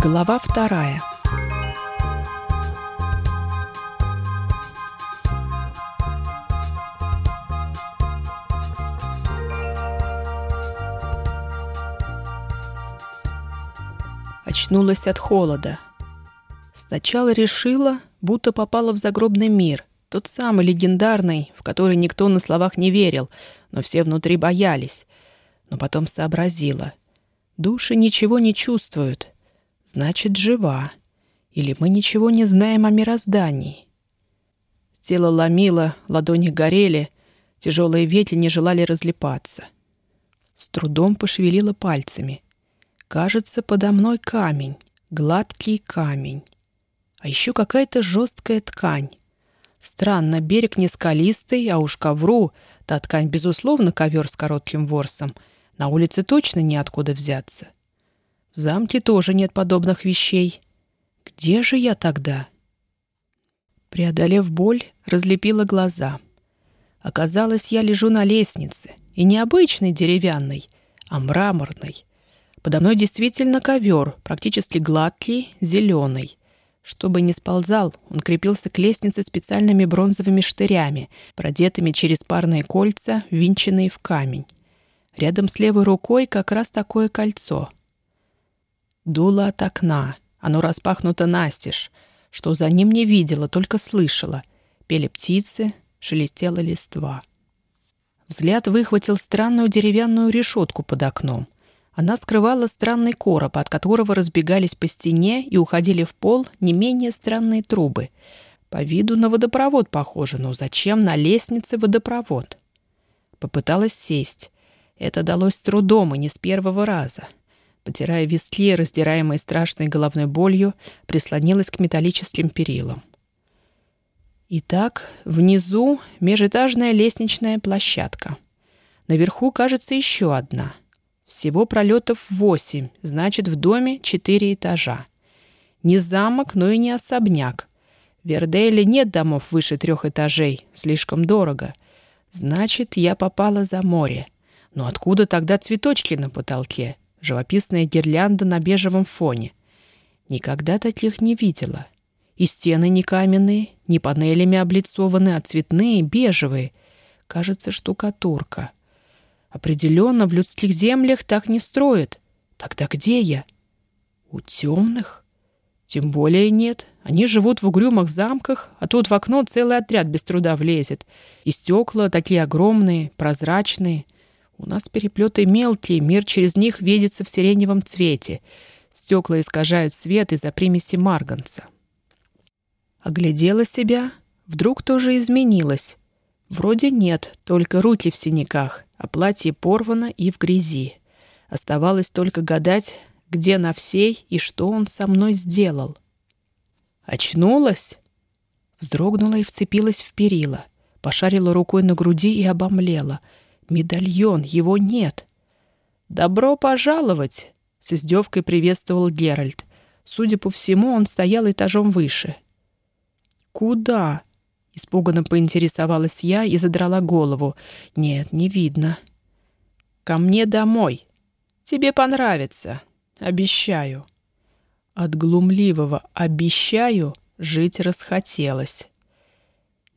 Глава вторая. Очнулась от холода. Сначала решила, будто попала в загробный мир, тот самый легендарный, в который никто на словах не верил, но все внутри боялись. Но потом сообразила. Души ничего не чувствуют. Значит, жива. Или мы ничего не знаем о мироздании. Тело ломило, ладони горели, тяжелые ветли не желали разлипаться. С трудом пошевелила пальцами. Кажется, подо мной камень, гладкий камень. А еще какая-то жесткая ткань. Странно, берег не скалистый, а уж ковру, та ткань, безусловно, ковер с коротким ворсом. На улице точно неоткуда взяться. Замке тоже нет подобных вещей. Где же я тогда? Преодолев боль, разлепила глаза. Оказалось, я лежу на лестнице, и не обычной деревянной, а мраморной. Подо мной действительно ковер, практически гладкий, зеленый. Чтобы не сползал, он крепился к лестнице специальными бронзовыми штырями, продетыми через парные кольца, винченные в камень. Рядом с левой рукой как раз такое кольцо. Дуло от окна. Оно распахнуто настежь. Что за ним не видела, только слышала. Пели птицы, шелестела листва. Взгляд выхватил странную деревянную решетку под окном — она скрывала странный короб, от которого разбегались по стене и уходили в пол не менее странные трубы. По виду на водопровод похоже, но зачем на лестнице водопровод? Попыталась сесть. Это далось с трудом и не с первого раза. Потирая виски, раздираемые страшной головной болью, прислонилась к металлическим перилам. Итак, внизу межэтажная лестничная площадка. Наверху, кажется, еще одна — всего пролетов восемь, значит, в доме четыре этажа. Не замок, но и не особняк. В Верделе нет домов выше трех этажей, слишком дорого. Значит, я попала за море. Но откуда тогда цветочки на потолке? Живописная гирлянда на бежевом фоне. Никогда таких не видела. И стены не каменные, не панелями облицованы, а цветные, бежевые. Кажется, штукатурка. Определенно, в людских землях так не строят. Тогда где я? У темных? Тем более нет. Они живут в угрюмых замках, а тут в окно целый отряд без труда влезет. И стекла такие огромные, прозрачные. У нас переплеты мелкие, мир через них видится в сиреневом цвете. Стекла искажают свет из-за примеси марганца. Оглядела себя. Вдруг тоже изменилась. Вроде нет, только руки в синяках а платье порвано и в грязи. Оставалось только гадать, где на всей и что он со мной сделал. Очнулась? Вздрогнула и вцепилась в перила. Пошарила рукой на груди и обомлела. Медальон, его нет. «Добро пожаловать!» — с издевкой приветствовал Геральт. Судя по всему, он стоял этажом выше. «Куда?» Испуганно поинтересовалась я и задрала голову. Нет, не видно. «Ко мне домой. Тебе понравится. Обещаю». От глумливого «обещаю» жить расхотелось.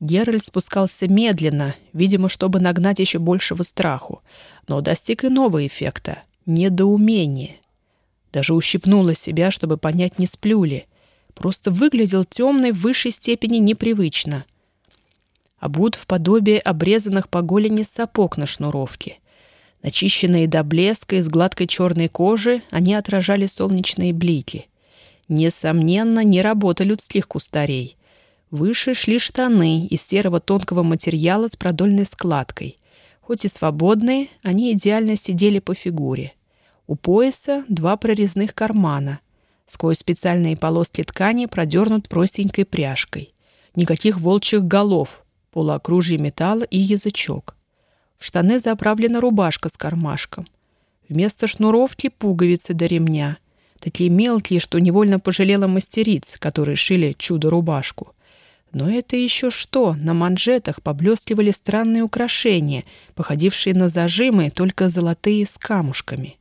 Геральт спускался медленно, видимо, чтобы нагнать еще большего страху, но достиг иного эффекта — недоумения. Даже ущипнула себя, чтобы понять, не сплю ли. Просто выглядел темный в высшей степени непривычно обут в подобие обрезанных по голени сапог на шнуровке. Начищенные до блеска из гладкой черной кожи, они отражали солнечные блики. Несомненно, не работа людских кустарей. Выше шли штаны из серого тонкого материала с продольной складкой. Хоть и свободные, они идеально сидели по фигуре. У пояса два прорезных кармана. Сквозь специальные полоски ткани продернут простенькой пряжкой. Никаких волчьих голов, полуокружье металла и язычок. В штаны заправлена рубашка с кармашком. Вместо шнуровки пуговицы до ремня. Такие мелкие, что невольно пожалела мастериц, которые шили чудо-рубашку. Но это еще что? На манжетах поблескивали странные украшения, походившие на зажимы, только золотые с камушками.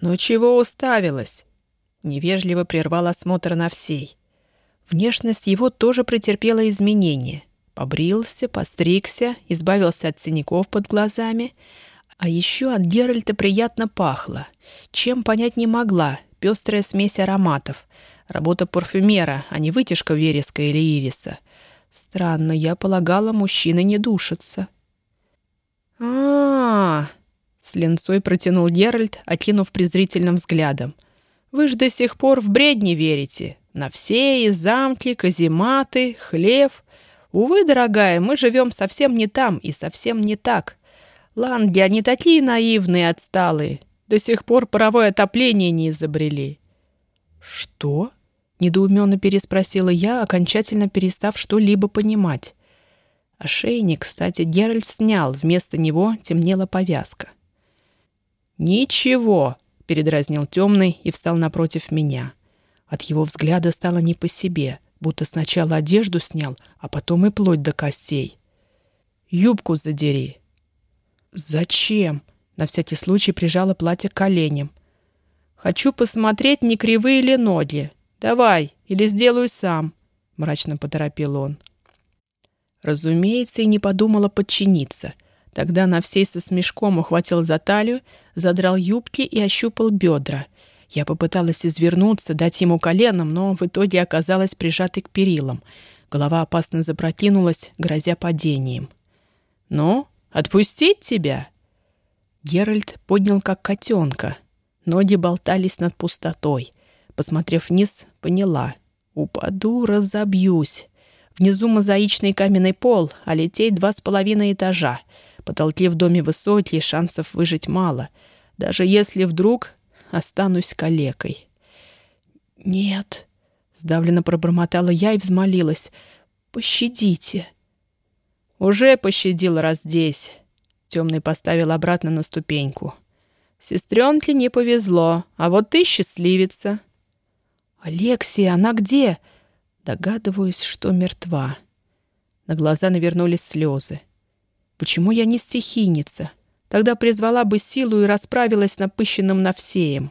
«Ну чего уставилась?» Невежливо прервал осмотр на всей. Внешность его тоже претерпела изменения. Побрился, постригся, избавился от синяков под глазами. А еще от Геральта приятно пахло. Чем понять не могла, пестрая смесь ароматов. Работа парфюмера, а не вытяжка вереска или ириса. Странно, я полагала, мужчины не душатся. а, -а, с ленцой протянул Геральт, окинув презрительным взглядом. «Вы ж до сих пор в бредни верите. На все и замки, казематы, хлев. Увы, дорогая, мы живем совсем не там и совсем не так. Ланги, они такие наивные, отсталые. До сих пор паровое отопление не изобрели». «Что?» — недоуменно переспросила я, окончательно перестав что-либо понимать. Ошейник, кстати, Геральт снял, вместо него темнела повязка. «Ничего», — передразнил темный и встал напротив меня. От его взгляда стало не по себе, будто сначала одежду снял, а потом и плоть до костей. «Юбку задери». «Зачем?» — на всякий случай прижала платье к коленям. «Хочу посмотреть, не кривые ли ноги. Давай, или сделаю сам», — мрачно поторопил он. Разумеется, и не подумала подчиниться — Тогда на всей со смешком ухватил за талию, задрал юбки и ощупал бедра. Я попыталась извернуться, дать ему коленом, но в итоге оказалась прижатой к перилам. Голова опасно запрокинулась, грозя падением. «Ну, отпустить тебя?» Геральт поднял как котенка. Ноги болтались над пустотой. Посмотрев вниз, поняла. «Упаду, разобьюсь». Внизу мозаичный каменный пол, а лететь два с половиной этажа. Потолки в доме высокие, шансов выжить мало. Даже если вдруг останусь калекой. «Нет», — сдавленно пробормотала я и взмолилась. «Пощадите». «Уже пощадил, раз здесь». Темный поставил обратно на ступеньку. «Сестренке не повезло, а вот ты счастливица». «Алексия, она где?» Догадываюсь, что мертва. На глаза навернулись слезы. Почему я не стихийница? Тогда призвала бы силу и расправилась напыщенным Навсеем.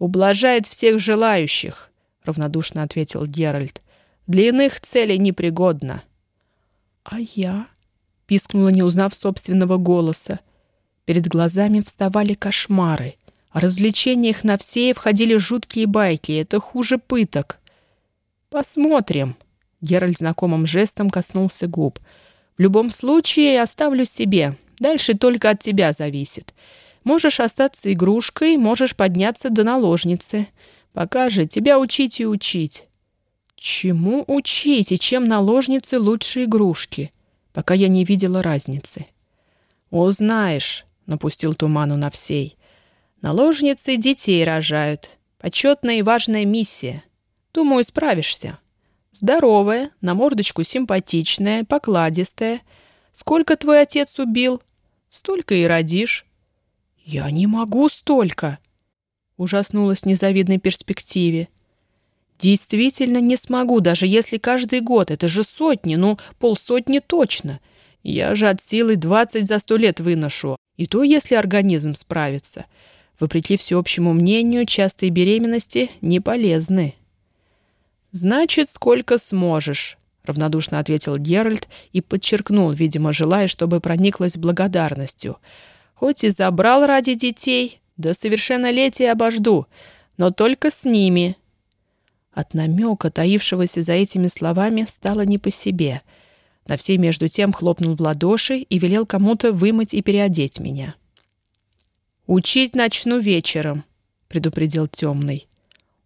«Ублажает всех желающих», — равнодушно ответил Геральт. «Для иных целей непригодно». «А я?» — пискнула, не узнав собственного голоса. Перед глазами вставали кошмары. О развлечениях Навсея входили жуткие байки. Это хуже пыток. «Посмотрим». Геральт знакомым жестом коснулся губ — в любом случае оставлю себе. Дальше только от тебя зависит. Можешь остаться игрушкой, можешь подняться до наложницы. Пока же тебя учить и учить. Чему учить и чем наложницы лучше игрушки? Пока я не видела разницы. Узнаешь, напустил туману на всей. Наложницы детей рожают. Почетная и важная миссия. Думаю, справишься. Здоровая, на мордочку симпатичная, покладистая. Сколько твой отец убил? Столько и родишь. Я не могу столько. Ужаснулась незавидной перспективе. Действительно не смогу, даже если каждый год. Это же сотни, ну, полсотни точно. Я же от силы двадцать за сто лет выношу. И то, если организм справится. Вопреки всеобщему мнению, частые беременности не полезны. «Значит, сколько сможешь», — равнодушно ответил Геральт и подчеркнул, видимо, желая, чтобы прониклась благодарностью. «Хоть и забрал ради детей, до совершеннолетия обожду, но только с ними». От намека, таившегося за этими словами, стало не по себе. На все между тем хлопнул в ладоши и велел кому-то вымыть и переодеть меня. «Учить начну вечером», — предупредил темный.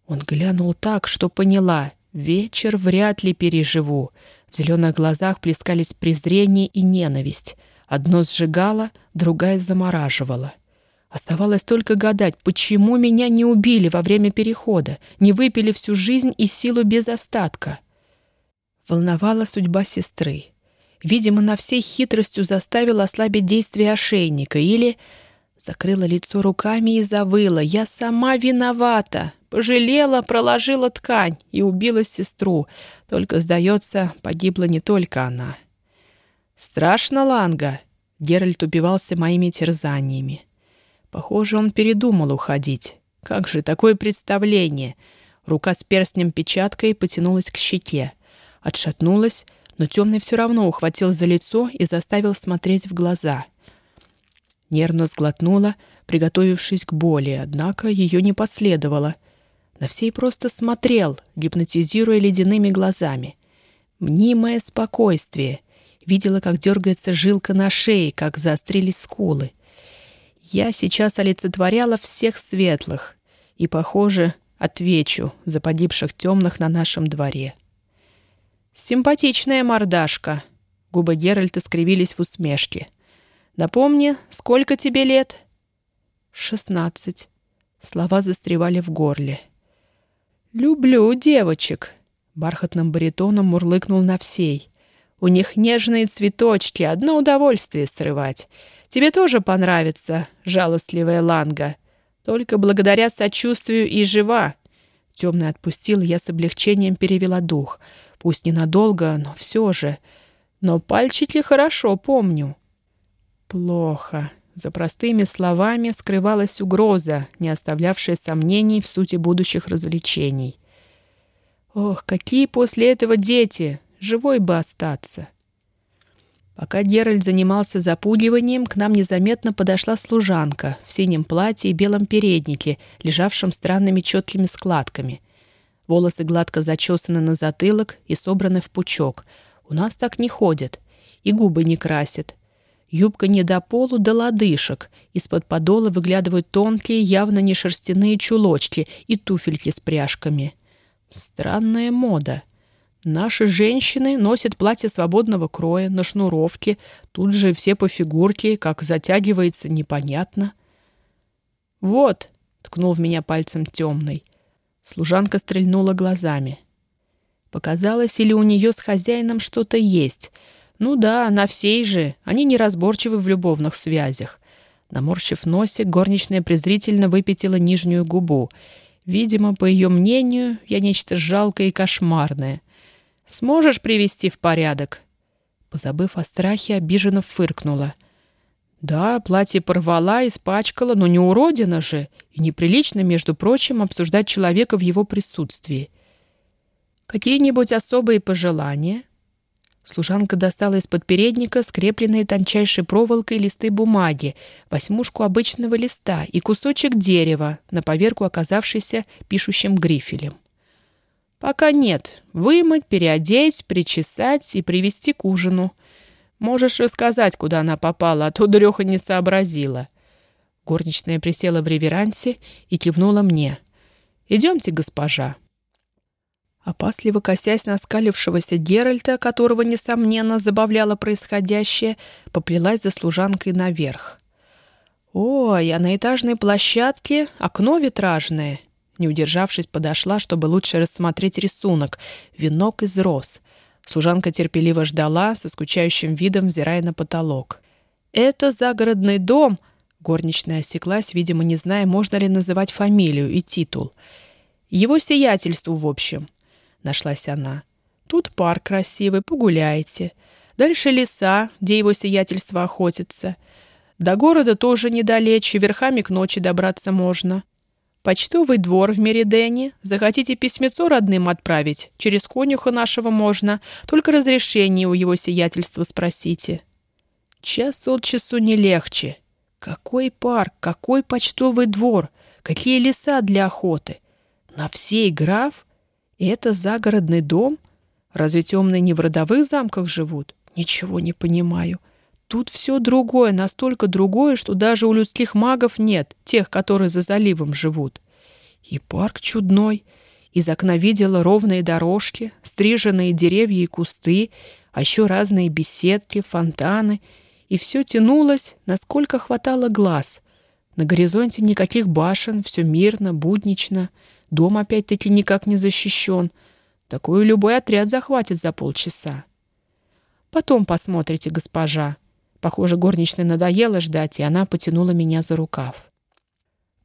Он глянул так, что поняла. Вечер вряд ли переживу. В зеленых глазах плескались презрение и ненависть. Одно сжигало, другая замораживала. Оставалось только гадать, почему меня не убили во время перехода, не выпили всю жизнь и силу без остатка. Волновала судьба сестры. Видимо, на всей хитростью заставила ослабить действие ошейника или... Закрыла лицо руками и завыла. «Я сама виновата! Пожалела, проложила ткань и убила сестру. Только, сдается, погибла не только она. «Страшно, Ланга!» Геральт убивался моими терзаниями. Похоже, он передумал уходить. Как же такое представление? Рука с перстнем-печаткой потянулась к щеке. Отшатнулась, но темный все равно ухватил за лицо и заставил смотреть в глаза. Нервно сглотнула, приготовившись к боли, однако ее не последовало. На всей просто смотрел, гипнотизируя ледяными глазами. Мнимое спокойствие. Видела, как дергается жилка на шее, как заострились скулы. Я сейчас олицетворяла всех светлых и, похоже, отвечу за погибших темных на нашем дворе. «Симпатичная мордашка!» Губы Геральта скривились в усмешке. «Напомни, сколько тебе лет?» «Шестнадцать». Слова застревали в горле. «Люблю девочек», — бархатным баритоном мурлыкнул на всей. «У них нежные цветочки, одно удовольствие срывать. Тебе тоже понравится, жалостливая Ланга. Только благодаря сочувствию и жива». Темный отпустил, я с облегчением перевела дух. Пусть ненадолго, но все же. Но пальчики хорошо помню. Плохо. За простыми словами скрывалась угроза, не оставлявшая сомнений в сути будущих развлечений. Ох, какие после этого дети! Живой бы остаться! Пока Геральт занимался запугиванием, к нам незаметно подошла служанка в синем платье и белом переднике, лежавшем странными четкими складками. Волосы гладко зачесаны на затылок и собраны в пучок. У нас так не ходят. И губы не красят. Юбка не до полу, до лодыжек. Из-под подола выглядывают тонкие, явно не шерстяные чулочки и туфельки с пряжками. Странная мода. Наши женщины носят платья свободного кроя, на шнуровке. Тут же все по фигурке, как затягивается, непонятно. «Вот», — ткнул в меня пальцем темный. Служанка стрельнула глазами. Показалось, или у нее с хозяином что-то есть — ну да, на всей же. Они неразборчивы в любовных связях. Наморщив носик, горничная презрительно выпятила нижнюю губу. Видимо, по ее мнению, я нечто жалкое и кошмарное. «Сможешь привести в порядок?» Позабыв о страхе, обиженно фыркнула. «Да, платье порвала, испачкала, но не уродина же, и неприлично, между прочим, обсуждать человека в его присутствии. Какие-нибудь особые пожелания?» Служанка достала из-под передника скрепленные тончайшей проволокой листы бумаги, восьмушку обычного листа и кусочек дерева, на поверку оказавшийся пишущим грифелем. «Пока нет. Вымыть, переодеть, причесать и привести к ужину. Можешь рассказать, куда она попала, а то дуреха не сообразила». Горничная присела в реверансе и кивнула мне. «Идемте, госпожа». Опасливо косясь на скалившегося Геральта, которого, несомненно, забавляло происходящее, поплелась за служанкой наверх. «Ой, а на этажной площадке окно витражное!» Не удержавшись, подошла, чтобы лучше рассмотреть рисунок. Венок из роз. Служанка терпеливо ждала, со скучающим видом взирая на потолок. «Это загородный дом!» Горничная осеклась, видимо, не зная, можно ли называть фамилию и титул. «Его сиятельству, в общем нашлась она. «Тут парк красивый, погуляйте. Дальше леса, где его сиятельство охотится. До города тоже недалече, верхами к ночи добраться можно. Почтовый двор в Меридене. Захотите письмецо родным отправить? Через конюха нашего можно. Только разрешение у его сиятельства спросите». Час от часу не легче. Какой парк, какой почтовый двор, какие леса для охоты. На всей граф и это загородный дом? Разве темные не в родовых замках живут? Ничего не понимаю. Тут все другое, настолько другое, что даже у людских магов нет, тех, которые за заливом живут. И парк чудной. Из окна видела ровные дорожки, стриженные деревья и кусты, а еще разные беседки, фонтаны. И все тянулось, насколько хватало глаз. На горизонте никаких башен, все мирно, буднично — Дом опять-таки никак не защищен. Такую любой отряд захватит за полчаса. Потом посмотрите, госпожа. Похоже, горничной надоело ждать, и она потянула меня за рукав.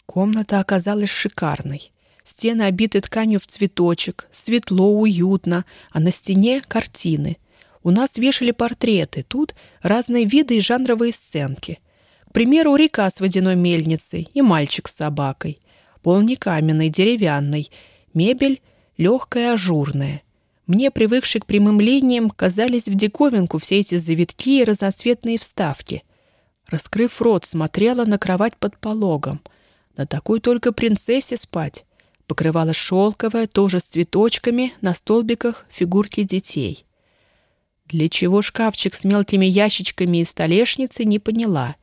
Комната оказалась шикарной. Стены обиты тканью в цветочек, светло, уютно, а на стене — картины. У нас вешали портреты, тут разные виды и жанровые сценки. К примеру, река с водяной мельницей и мальчик с собакой — Пол не каменный, деревянный. Мебель легкая, ажурная. Мне, привыкший к прямым линиям, казались в диковинку все эти завитки и разноцветные вставки. Раскрыв рот, смотрела на кровать под пологом. На такой только принцессе спать. Покрывало шелковое, тоже с цветочками, на столбиках фигурки детей. Для чего шкафчик с мелкими ящичками и столешницей, не поняла.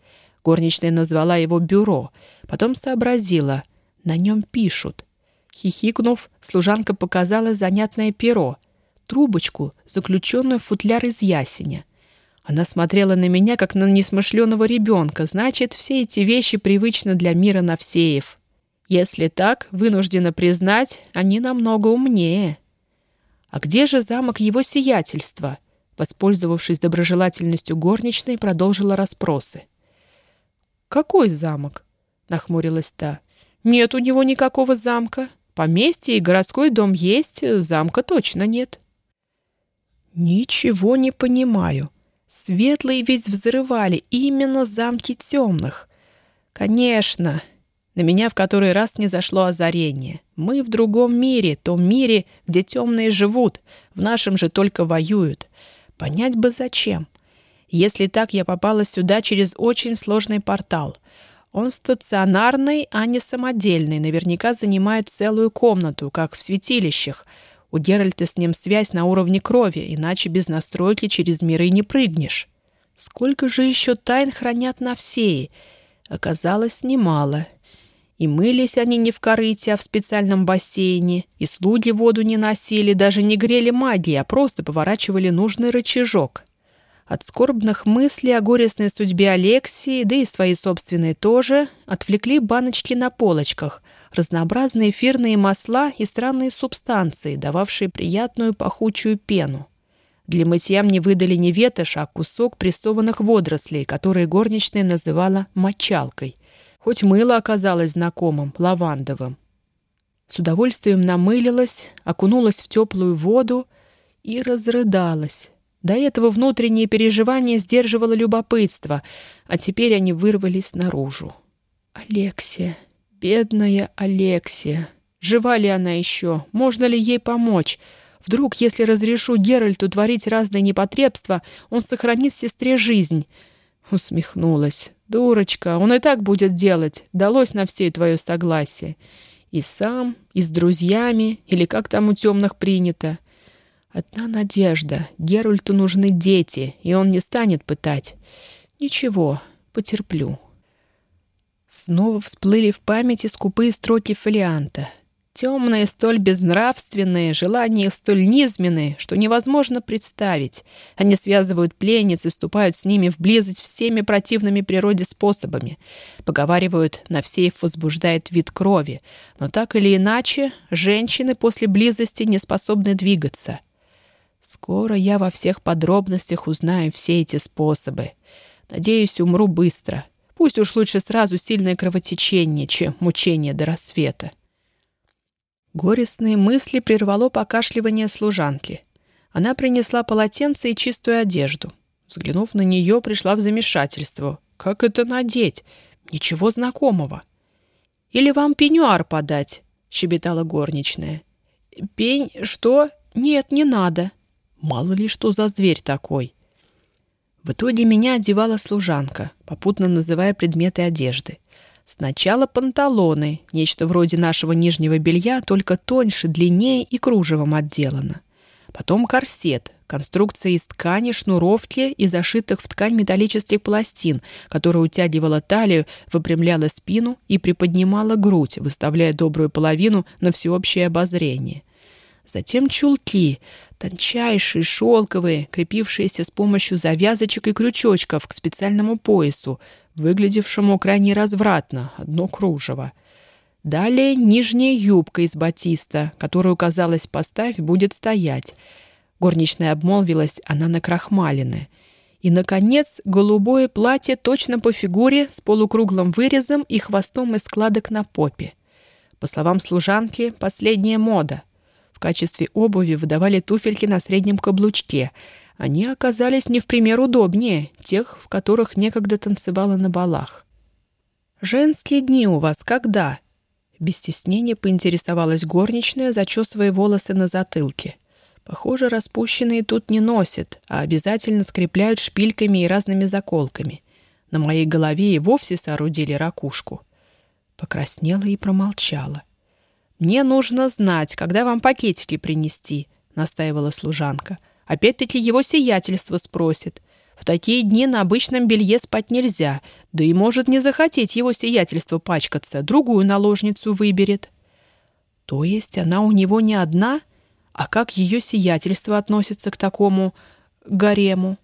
Горничная назвала его «бюро», потом сообразила. На нем пишут. Хихикнув, служанка показала занятное перо, трубочку, заключенную в футляр из ясеня. Она смотрела на меня, как на несмышленого ребенка. Значит, все эти вещи привычны для мира Навсеев. Если так, вынуждена признать, они намного умнее. А где же замок его сиятельства? Воспользовавшись доброжелательностью горничной, продолжила расспросы. «Какой замок?» — нахмурилась та. «Нет у него никакого замка. Поместье и городской дом есть, замка точно нет». «Ничего не понимаю. Светлые ведь взрывали именно замки темных. Конечно, на меня в который раз не зашло озарение. Мы в другом мире, том мире, где темные живут, в нашем же только воюют. Понять бы зачем. Если так, я попала сюда через очень сложный портал. Он стационарный, а не самодельный, наверняка занимает целую комнату, как в святилищах. У Геральта с ним связь на уровне крови, иначе без настройки через миры не прыгнешь. Сколько же еще тайн хранят на всей? Оказалось, немало. И мылись они не в корыте, а в специальном бассейне, и слуги воду не носили, даже не грели магии, а просто поворачивали нужный рычажок. От скорбных мыслей о горестной судьбе Алексии, да и своей собственной тоже, отвлекли баночки на полочках, разнообразные эфирные масла и странные субстанции, дававшие приятную пахучую пену. Для мытья мне выдали не ветошь, а кусок прессованных водорослей, которые горничная называла мочалкой — Хоть мыло оказалось знакомым, лавандовым. С удовольствием намылилась, окунулась в теплую воду и разрыдалась. До этого внутреннее переживание сдерживало любопытство, а теперь они вырвались наружу. «Алексия, бедная Алексия! Жива ли она еще? Можно ли ей помочь?» Вдруг, если разрешу Геральту творить разные непотребства, он сохранит сестре жизнь. Усмехнулась. «Дурочка, он и так будет делать. Далось на все твое согласие. И сам, и с друзьями, или как там у темных принято. Одна надежда. Геральту нужны дети, и он не станет пытать. Ничего, потерплю». Снова всплыли в памяти скупые строки фолианта — Темные, столь безнравственные, желания столь низменные, что невозможно представить. Они связывают пленниц и ступают с ними в близость всеми противными природе способами. Поговаривают, на всеев возбуждает вид крови. Но так или иначе, женщины после близости не способны двигаться. Скоро я во всех подробностях узнаю все эти способы. Надеюсь, умру быстро. Пусть уж лучше сразу сильное кровотечение, чем мучение до рассвета. Горестные мысли прервало покашливание служанки. Она принесла полотенце и чистую одежду. Взглянув на нее, пришла в замешательство. «Как это надеть? Ничего знакомого». «Или вам пеньюар подать?» — щебетала горничная. «Пень... что? Нет, не надо». Мало ли что за зверь такой. В итоге меня одевала служанка, попутно называя предметы одежды. Сначала панталоны, нечто вроде нашего нижнего белья, только тоньше, длиннее и кружевом отделано. Потом корсет, конструкция из ткани, шнуровки и зашитых в ткань металлических пластин, которая утягивала талию, выпрямляла спину и приподнимала грудь, выставляя добрую половину на всеобщее обозрение. Затем чулки, тончайшие, шелковые, крепившиеся с помощью завязочек и крючочков к специальному поясу, выглядевшему крайне развратно, одно кружево. Далее нижняя юбка из батиста, которую, казалось, поставь, будет стоять. Горничная обмолвилась, она накрахмаленная. И, наконец, голубое платье точно по фигуре с полукруглым вырезом и хвостом из складок на попе. По словам служанки, последняя мода. Качестве обуви выдавали туфельки на среднем каблучке — они оказались не в пример удобнее тех, в которых некогда танцевала на балах. «Женские дни у вас когда?» Без стеснения поинтересовалась горничная, зачесывая волосы на затылке. Похоже, распущенные тут не носят, а обязательно скрепляют шпильками и разными заколками. На моей голове и вовсе соорудили ракушку. Покраснела и промолчала. «Мне нужно знать, когда вам пакетики принести», — настаивала служанка. «Опять-таки его сиятельство спросит. В такие дни на обычном белье спать нельзя, да и может не захотеть его сиятельство пачкаться, другую наложницу выберет». «То есть она у него не одна?» А как ее сиятельство относится к такому гарему?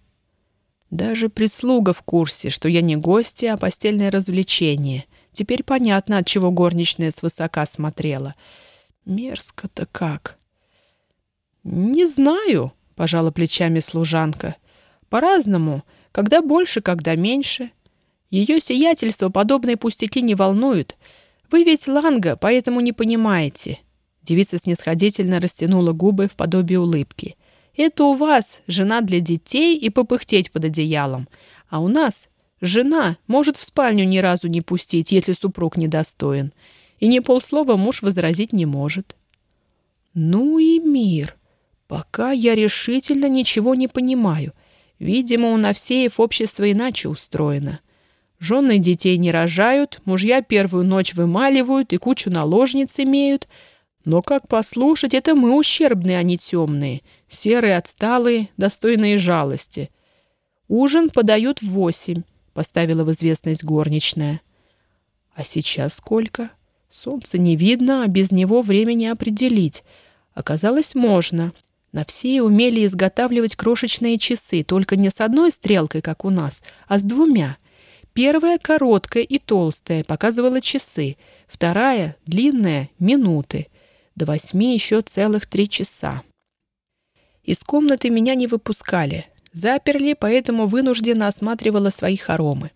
Даже прислуга в курсе, что я не гостья, а постельное развлечение. Теперь понятно, от чего горничная свысока смотрела. Мерзко-то как. «Не знаю», — пожала плечами служанка. «По-разному. Когда больше, когда меньше. Ее сиятельство подобные пустяки не волнуют. Вы ведь ланга, поэтому не понимаете. Девица снисходительно растянула губы в подобие улыбки. «Это у вас жена для детей и попыхтеть под одеялом. А у нас жена может в спальню ни разу не пустить, если супруг недостоин. И ни полслова муж возразить не может». «Ну и мир. Пока я решительно ничего не понимаю. Видимо, у Навсеев общество иначе устроено». Жены детей не рожают, мужья первую ночь вымаливают и кучу наложниц имеют — но как послушать, это мы ущербные, а не темные, серые, отсталые, достойные жалости. Ужин подают в восемь, поставила в известность горничная. А сейчас сколько? Солнца не видно, а без него времени определить. Оказалось, можно. На все умели изготавливать крошечные часы, только не с одной стрелкой, как у нас, а с двумя. Первая, короткая и толстая, показывала часы. Вторая, длинная, минуты. До восьми еще целых три часа. Из комнаты меня не выпускали. Заперли, поэтому вынужденно осматривала свои хоромы.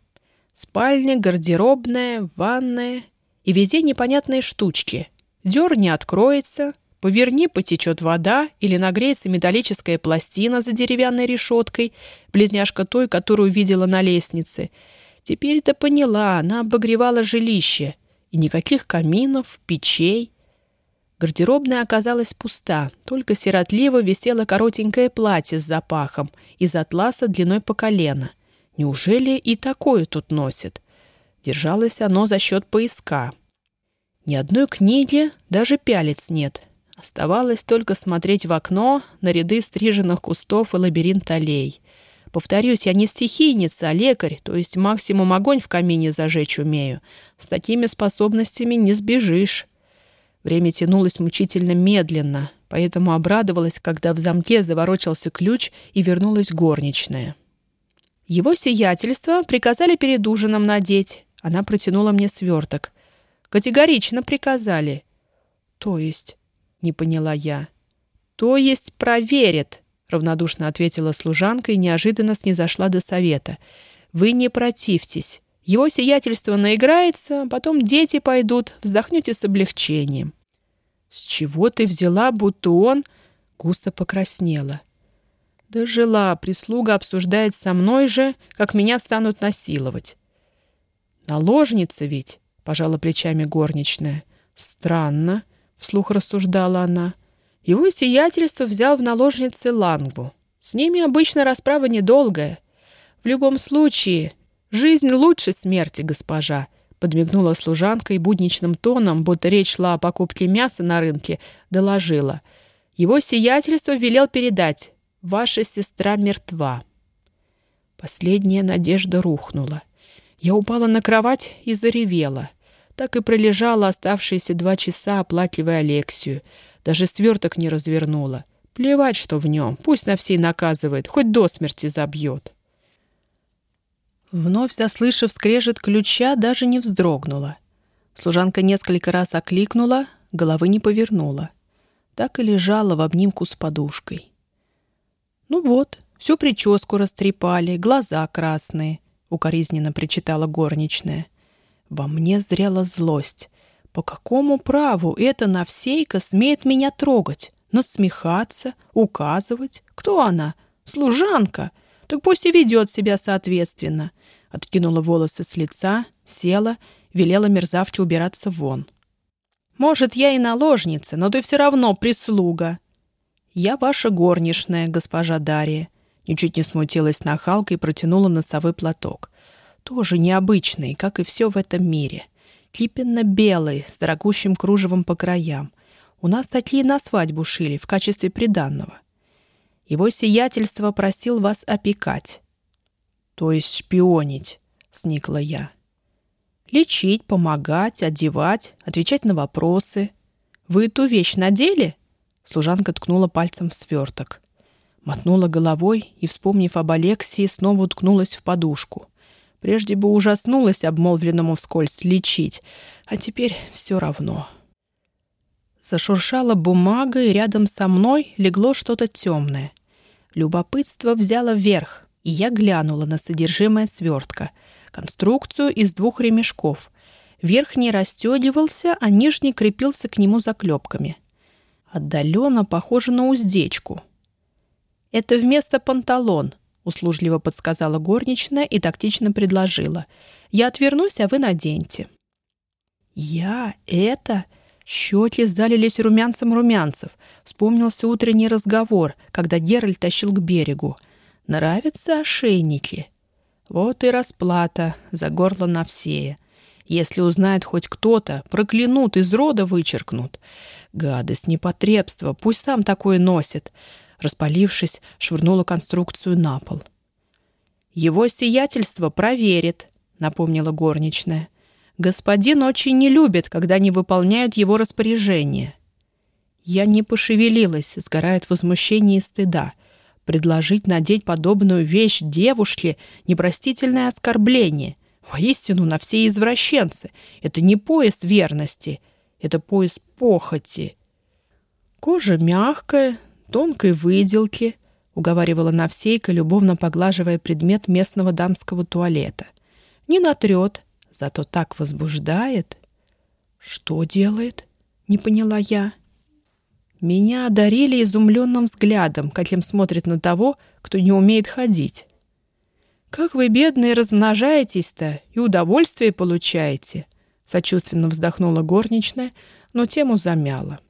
Спальня, гардеробная, ванная и везде непонятные штучки. Дёр не откроется, поверни, потечет вода или нагреется металлическая пластина за деревянной решеткой, близняшка той, которую видела на лестнице. Теперь-то поняла, она обогревала жилище. И никаких каминов, печей. Гардеробная оказалась пуста, только сиротливо висело коротенькое платье с запахом из атласа длиной по колено. Неужели и такое тут носят? Держалось оно за счет поиска. Ни одной книги, даже пялец нет. Оставалось только смотреть в окно на ряды стриженных кустов и лабиринт аллей. Повторюсь, я не стихийница, а лекарь, то есть максимум огонь в камине зажечь умею. С такими способностями не сбежишь. Время тянулось мучительно медленно, поэтому обрадовалась, когда в замке заворочился ключ и вернулась горничная. Его сиятельство приказали перед ужином надеть. Она протянула мне сверток. Категорично приказали. То есть, не поняла я. То есть проверят, равнодушно ответила служанка и неожиданно снизошла до совета. Вы не противьтесь. Его сиятельство наиграется, потом дети пойдут, вздохнете с облегчением. «С чего ты взяла, будто он...» Густо покраснела. «Дожила, прислуга обсуждает со мной же, как меня станут насиловать». «Наложница ведь», — пожала плечами горничная. «Странно», — вслух рассуждала она. «Его сиятельство взял в наложницы Лангу. С ними обычно расправа недолгая. В любом случае, жизнь лучше смерти, госпожа. Подмигнула служанка и будничным тоном, будто речь шла о покупке мяса на рынке, доложила. Его сиятельство велел передать. Ваша сестра мертва. Последняя надежда рухнула. Я упала на кровать и заревела. Так и пролежала оставшиеся два часа, оплакивая Алексию. Даже сверток не развернула. Плевать, что в нем. Пусть на всей наказывает, хоть до смерти забьет. Вновь заслышав скрежет ключа, даже не вздрогнула. Служанка несколько раз окликнула, головы не повернула. Так и лежала в обнимку с подушкой. «Ну вот, всю прическу растрепали, глаза красные», — укоризненно причитала горничная. «Во мне зрела злость. По какому праву эта Навсейка смеет меня трогать, насмехаться, указывать? Кто она? Служанка? Так пусть и ведет себя соответственно откинула волосы с лица, села, велела мерзавке убираться вон. Может, я и наложница, но ты все равно прислуга. Я ваша горничная, госпожа Дарья. Ничуть не смутилась нахалка и протянула носовой платок. Тоже необычный, как и все в этом мире. Кипенно-белый, с дорогущим кружевом по краям. У нас такие на свадьбу шили в качестве приданного. Его сиятельство просил вас опекать. То есть шпионить, сникла я. Лечить, помогать, одевать, отвечать на вопросы. Вы ту вещь надели? Служанка ткнула пальцем в сверток. Мотнула головой и, вспомнив об Алексии, снова уткнулась в подушку. Прежде бы ужаснулась обмолвленному вскользь лечить, а теперь все равно. Зашуршала бумага, и рядом со мной легло что-то темное. Любопытство взяло вверх, и я глянула на содержимое свертка — конструкцию из двух ремешков. Верхний расстегивался, а нижний крепился к нему заклепками. Отдаленно похоже на уздечку. «Это вместо панталон», — услужливо подсказала горничная и тактично предложила. «Я отвернусь, а вы наденьте». «Я? Это?» Щеки залились румянцем румянцев. Вспомнился утренний разговор, когда Геральт тащил к берегу. «Нравятся ошейники?» Вот и расплата за горло Навсея. Если узнает хоть кто-то, проклянут, из рода вычеркнут. Гадость, непотребство, пусть сам такое носит. Распалившись, швырнула конструкцию на пол. «Его сиятельство проверит», — напомнила горничная. «Господин очень не любит, когда не выполняют его распоряжения». Я не пошевелилась, сгорает возмущение и стыда — Предложить надеть подобную вещь девушке — непростительное оскорбление. Воистину, на все извращенцы. Это не пояс верности, это пояс похоти. Кожа мягкая, тонкой выделки, уговаривала Навсейка, любовно поглаживая предмет местного дамского туалета. Не натрет, зато так возбуждает. Что делает? Не поняла я. Меня одарили изумленным взглядом, каким смотрит на того, кто не умеет ходить. «Как вы, бедные, размножаетесь-то и удовольствие получаете!» Сочувственно вздохнула горничная, но тему замяла.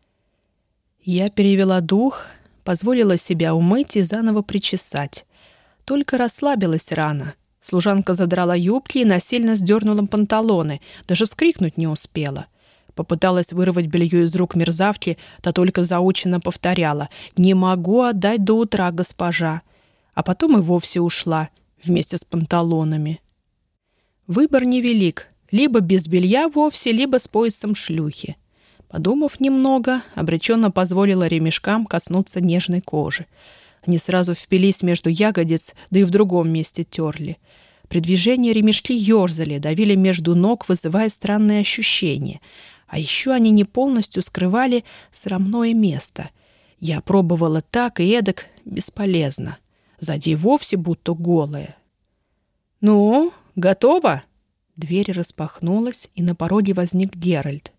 Я перевела дух, позволила себя умыть и заново причесать. Только расслабилась рано. Служанка задрала юбки и насильно сдернула панталоны, даже скрикнуть не успела — Попыталась вырвать белье из рук мерзавки, та только заученно повторяла «Не могу отдать до утра, госпожа». А потом и вовсе ушла, вместе с панталонами. Выбор невелик, либо без белья вовсе, либо с поясом шлюхи. Подумав немного, обреченно позволила ремешкам коснуться нежной кожи. Они сразу впились между ягодиц, да и в другом месте терли. При движении ремешки ерзали, давили между ног, вызывая странные ощущения. А еще они не полностью скрывали срамное место. Я пробовала так и эдак бесполезно. Сзади вовсе будто голая. «Ну, готово?» Дверь распахнулась, и на пороге возник Геральт.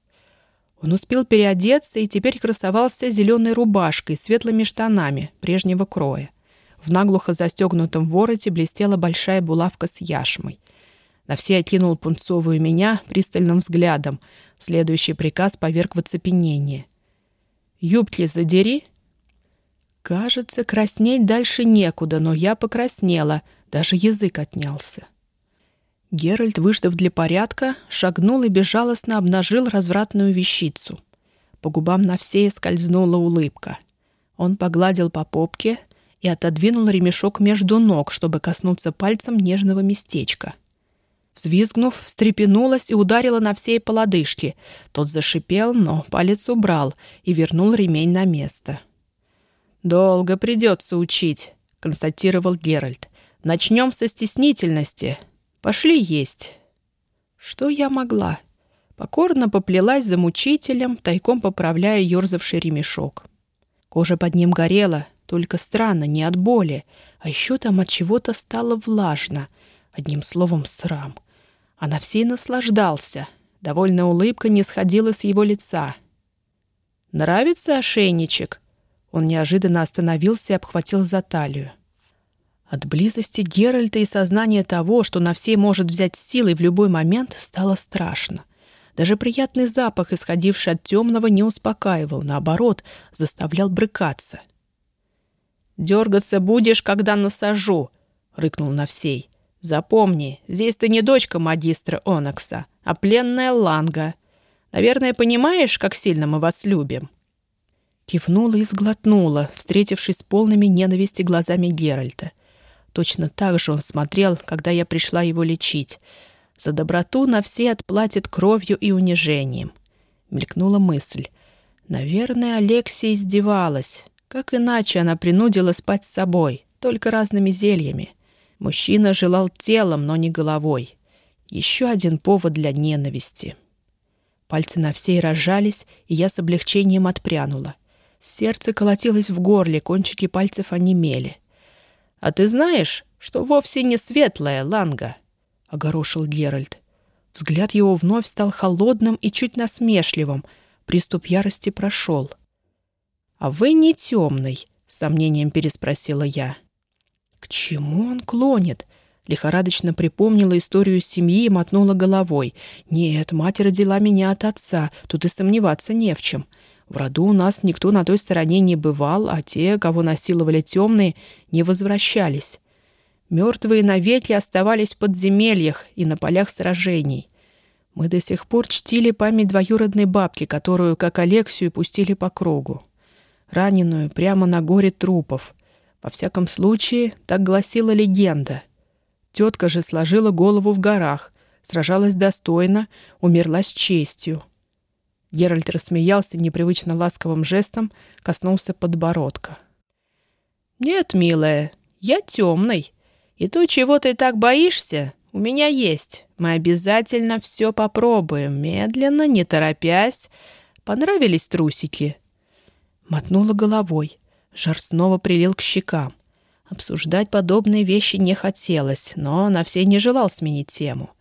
Он успел переодеться и теперь красовался зеленой рубашкой, светлыми штанами прежнего кроя. В наглухо застегнутом вороте блестела большая булавка с яшмой. На все окинул пунцовую меня пристальным взглядом. Следующий приказ поверг в оцепенение. «Юбки задери!» Кажется, краснеть дальше некуда, но я покраснела, даже язык отнялся. Геральт, выждав для порядка, шагнул и безжалостно обнажил развратную вещицу. По губам на все скользнула улыбка. Он погладил по попке и отодвинул ремешок между ног, чтобы коснуться пальцем нежного местечка — Взвизгнув, встрепенулась и ударила на всей полодышке. Тот зашипел, но палец убрал и вернул ремень на место. «Долго придется учить», — констатировал Геральт. «Начнем со стеснительности. Пошли есть». Что я могла? Покорно поплелась за мучителем, тайком поправляя ерзавший ремешок. Кожа под ним горела, только странно, не от боли, а еще там от чего-то стало влажно. Одним словом, срам а на всей наслаждался. Довольная улыбка не сходила с его лица. «Нравится ошейничек?» Он неожиданно остановился и обхватил за талию. От близости Геральта и сознания того, что на всей может взять силой в любой момент, стало страшно. Даже приятный запах, исходивший от темного, не успокаивал, наоборот, заставлял брыкаться. «Дергаться будешь, когда насажу», — рыкнул Навсей. «Запомни, здесь ты не дочка магистра Онокса, а пленная Ланга. Наверное, понимаешь, как сильно мы вас любим?» Кивнула и сглотнула, встретившись с полными ненависти глазами Геральта. Точно так же он смотрел, когда я пришла его лечить. За доброту на все отплатит кровью и унижением. Мелькнула мысль. Наверное, Алексия издевалась. Как иначе она принудила спать с собой, только разными зельями. Мужчина желал телом, но не головой. Еще один повод для ненависти. Пальцы на всей разжались, и я с облегчением отпрянула. Сердце колотилось в горле, кончики пальцев онемели. «А ты знаешь, что вовсе не светлая ланга?» — огорошил Геральт. Взгляд его вновь стал холодным и чуть насмешливым. Приступ ярости прошел. «А вы не темный?» — с сомнением переспросила я. «К чему он клонит?» Лихорадочно припомнила историю семьи и мотнула головой. «Нет, мать родила меня от отца, тут и сомневаться не в чем. В роду у нас никто на той стороне не бывал, а те, кого насиловали темные, не возвращались. Мертвые навеки оставались в подземельях и на полях сражений. Мы до сих пор чтили память двоюродной бабки, которую, как Алексию, пустили по кругу раненую прямо на горе трупов. Во всяком случае, так гласила легенда. Тетка же сложила голову в горах, сражалась достойно, умерла с честью. Геральт рассмеялся непривычно ласковым жестом, коснулся подбородка. «Нет, милая, я темный. И то, чего ты так боишься, у меня есть. Мы обязательно все попробуем, медленно, не торопясь. Понравились трусики?» Мотнула головой. Жар снова прилил к щекам. Обсуждать подобные вещи не хотелось, но на все не желал сменить тему.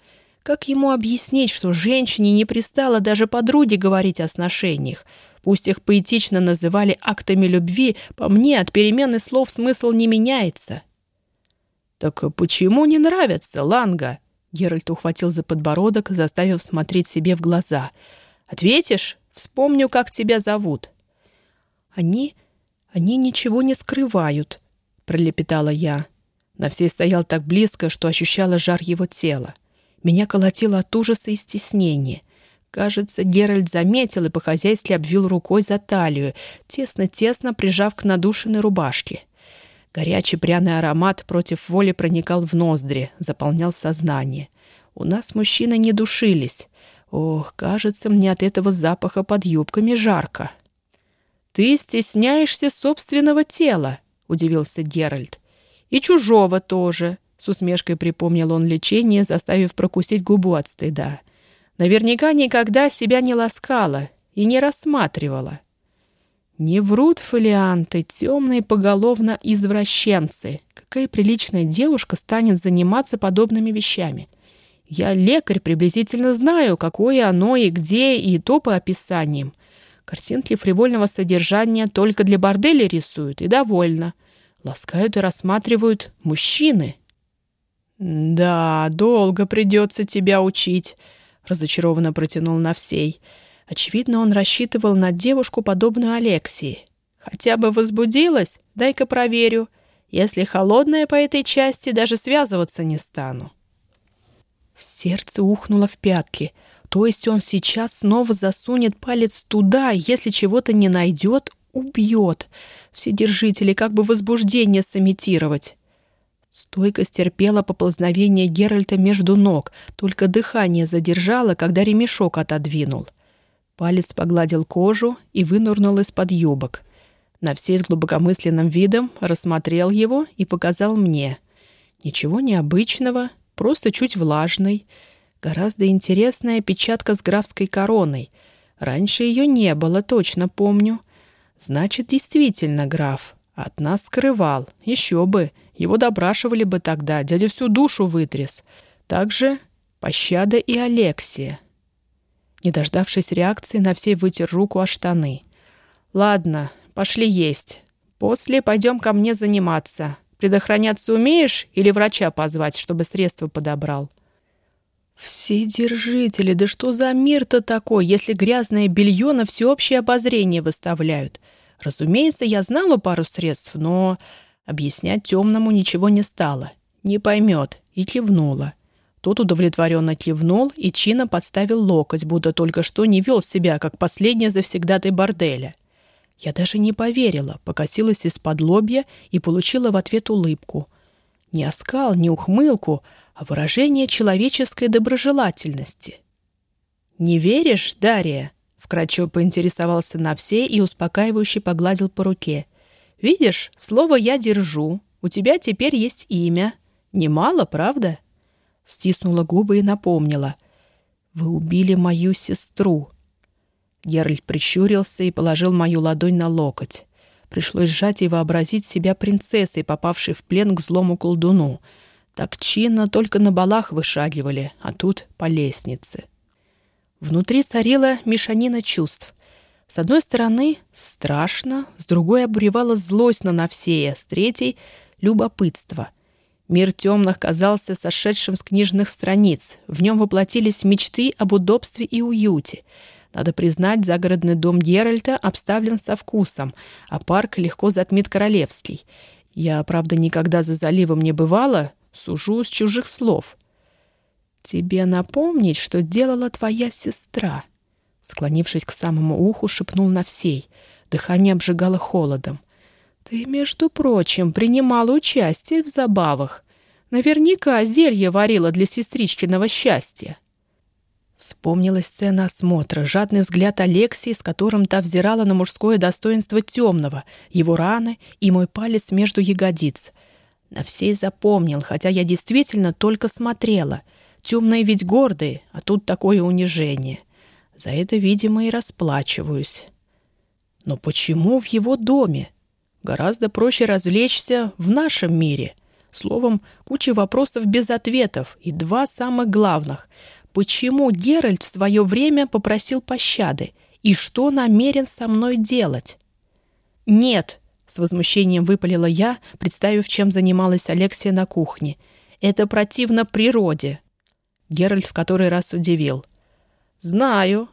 Как ему объяснить, что женщине не пристало даже подруге говорить о сношениях? Пусть их поэтично называли актами любви, по мне от перемены слов смысл не меняется. «Так почему не нравятся, Ланга?» Геральт ухватил за подбородок, заставив смотреть себе в глаза. «Ответишь? Вспомню, как тебя зовут». «Они... они ничего не скрывают», — пролепетала я. На всей стоял так близко, что ощущала жар его тела. Меня колотило от ужаса и стеснения. Кажется, Геральт заметил и по-хозяйски обвил рукой за талию, тесно-тесно прижав к надушенной рубашке. Горячий пряный аромат против воли проникал в ноздри, заполнял сознание. У нас мужчины не душились. Ох, кажется, мне от этого запаха под юбками жарко. «Ты стесняешься собственного тела», — удивился Геральт. «И чужого тоже», — с усмешкой припомнил он лечение, заставив прокусить губу от стыда. «Наверняка никогда себя не ласкала и не рассматривала». Не врут фолианты, темные поголовно извращенцы. Какая приличная девушка станет заниматься подобными вещами? Я лекарь, приблизительно знаю, какое оно и где, и то по описаниям. Картинки фривольного содержания только для борделя рисуют, и довольно. Ласкают и рассматривают мужчины. «Да, долго придется тебя учить», — разочарованно протянул Навсей. Очевидно, он рассчитывал на девушку, подобную Алексии. «Хотя бы возбудилась? Дай-ка проверю. Если холодная по этой части, даже связываться не стану». Сердце ухнуло в пятки — то есть он сейчас снова засунет палец туда, если чего-то не найдет, убьет. Вседержители как бы возбуждение сымитировать. Стойко стерпела поползновение Геральта между ног, только дыхание задержало, когда ремешок отодвинул. Палец погладил кожу и вынурнул из-под юбок. На все с глубокомысленным видом рассмотрел его и показал мне. Ничего необычного, просто чуть влажный, Гораздо интересная печатка с графской короной. Раньше ее не было, точно помню. Значит, действительно граф. От нас скрывал. Еще бы. Его допрашивали бы тогда. Дядя всю душу вытряс. Также пощада и Алексия. Не дождавшись реакции, на всей вытер руку о штаны. «Ладно, пошли есть. После пойдем ко мне заниматься. Предохраняться умеешь или врача позвать, чтобы средства подобрал?» Вседержители, да что за мир-то такой, если грязное белье на всеобщее обозрение выставляют? Разумеется, я знала пару средств, но объяснять темному ничего не стало. Не поймет. И кивнула. Тот удовлетворенно кивнул и чинно подставил локоть, будто только что не вел себя, как последний завсегдатый борделя. Я даже не поверила, покосилась из-под лобья и получила в ответ улыбку. Не оскал, не ухмылку, выражение человеческой доброжелательности. «Не веришь, Дарья?» — вкратчиво поинтересовался на все и успокаивающе погладил по руке. «Видишь, слово я держу. У тебя теперь есть имя. Немало, правда?» Стиснула губы и напомнила. «Вы убили мою сестру». Геральт прищурился и положил мою ладонь на локоть. Пришлось сжать и вообразить себя принцессой, попавшей в плен к злому колдуну. Так чинно только на балах вышагивали, а тут по лестнице. Внутри царила мешанина чувств. С одной стороны, страшно, с другой обуревала злость на Навсея, с третьей — любопытство. Мир темных казался сошедшим с книжных страниц. В нем воплотились мечты об удобстве и уюте. Надо признать, загородный дом Геральта обставлен со вкусом, а парк легко затмит королевский. Я, правда, никогда за заливом не бывала, сужу с чужих слов. «Тебе напомнить, что делала твоя сестра?» Склонившись к самому уху, шепнул на всей. Дыхание обжигало холодом. «Ты, между прочим, принимала участие в забавах. Наверняка зелье варила для сестричкиного счастья». Вспомнилась сцена осмотра, жадный взгляд Алексии, с которым та взирала на мужское достоинство темного, его раны и мой палец между ягодиц. На всей запомнил, хотя я действительно только смотрела. Темные ведь гордые, а тут такое унижение. За это, видимо, и расплачиваюсь. Но почему в его доме? Гораздо проще развлечься в нашем мире. Словом, куча вопросов без ответов и два самых главных. Почему Геральт в свое время попросил пощады? И что намерен со мной делать? «Нет», — с возмущением выпалила я, представив, чем занималась Алексия на кухне. «Это противно природе». Геральт в который раз удивил. «Знаю.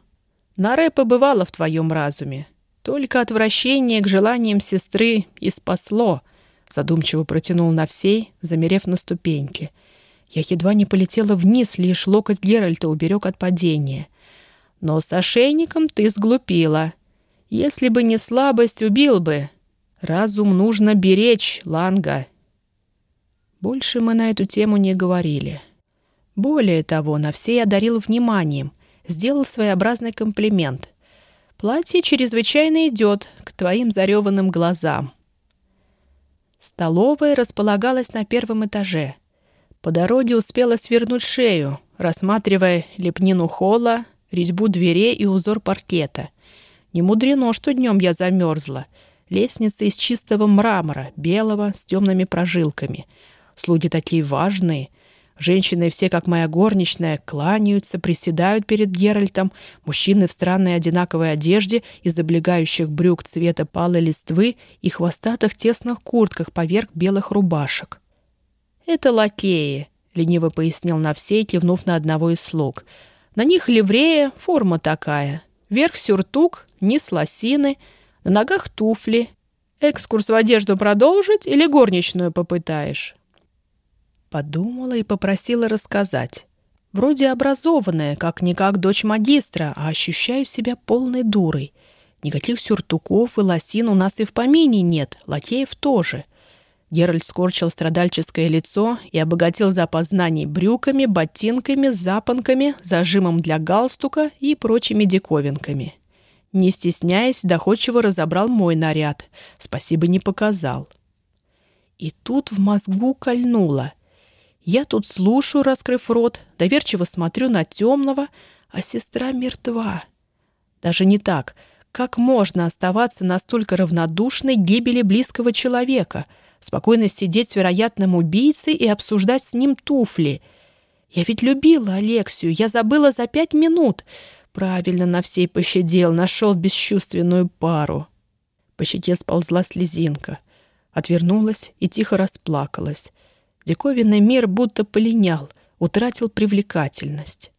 Наре побывала в твоем разуме. Только отвращение к желаниям сестры и спасло, задумчиво протянул на всей, замерев на ступеньке. Я едва не полетела вниз, лишь локоть Геральта уберег от падения. Но с ошейником ты сглупила. Если бы не слабость, убил бы. Разум нужно беречь, Ланга. Больше мы на эту тему не говорили. Более того, на всей одарил вниманием, сделал своеобразный комплимент. Платье чрезвычайно идет к твоим зареванным глазам. Столовая располагалась на первом этаже. По дороге успела свернуть шею, рассматривая лепнину холла, резьбу дверей и узор паркета. Не мудрено, что днем я замерзла. Лестница из чистого мрамора, белого, с темными прожилками. Слуги такие важные — Женщины все, как моя горничная, кланяются, приседают перед Геральтом. Мужчины в странной одинаковой одежде из облегающих брюк цвета палой листвы и хвостатых тесных куртках поверх белых рубашек. «Это лакеи», — лениво пояснил Навсей, кивнув на одного из слуг. «На них ливрея, форма такая. Верх сюртук, низ лосины, на ногах туфли. Экскурс в одежду продолжить или горничную попытаешь?» Подумала и попросила рассказать. Вроде образованная, как-никак дочь магистра, а ощущаю себя полной дурой. Никаких сюртуков и лосин у нас и в помине нет, лакеев тоже. Геральт скорчил страдальческое лицо и обогатил запас знаний брюками, ботинками, запонками, зажимом для галстука и прочими диковинками. Не стесняясь, доходчиво разобрал мой наряд. Спасибо не показал. И тут в мозгу кольнуло — я тут слушаю, раскрыв рот, доверчиво смотрю на темного, а сестра мертва. Даже не так. Как можно оставаться настолько равнодушной гибели близкого человека, спокойно сидеть с вероятным убийцей и обсуждать с ним туфли? Я ведь любила Алексию, я забыла за пять минут. Правильно на всей пощадил, нашел бесчувственную пару. По щеке сползла слезинка. Отвернулась и тихо расплакалась. Диковинный мир будто полинял. утратил привлекательность.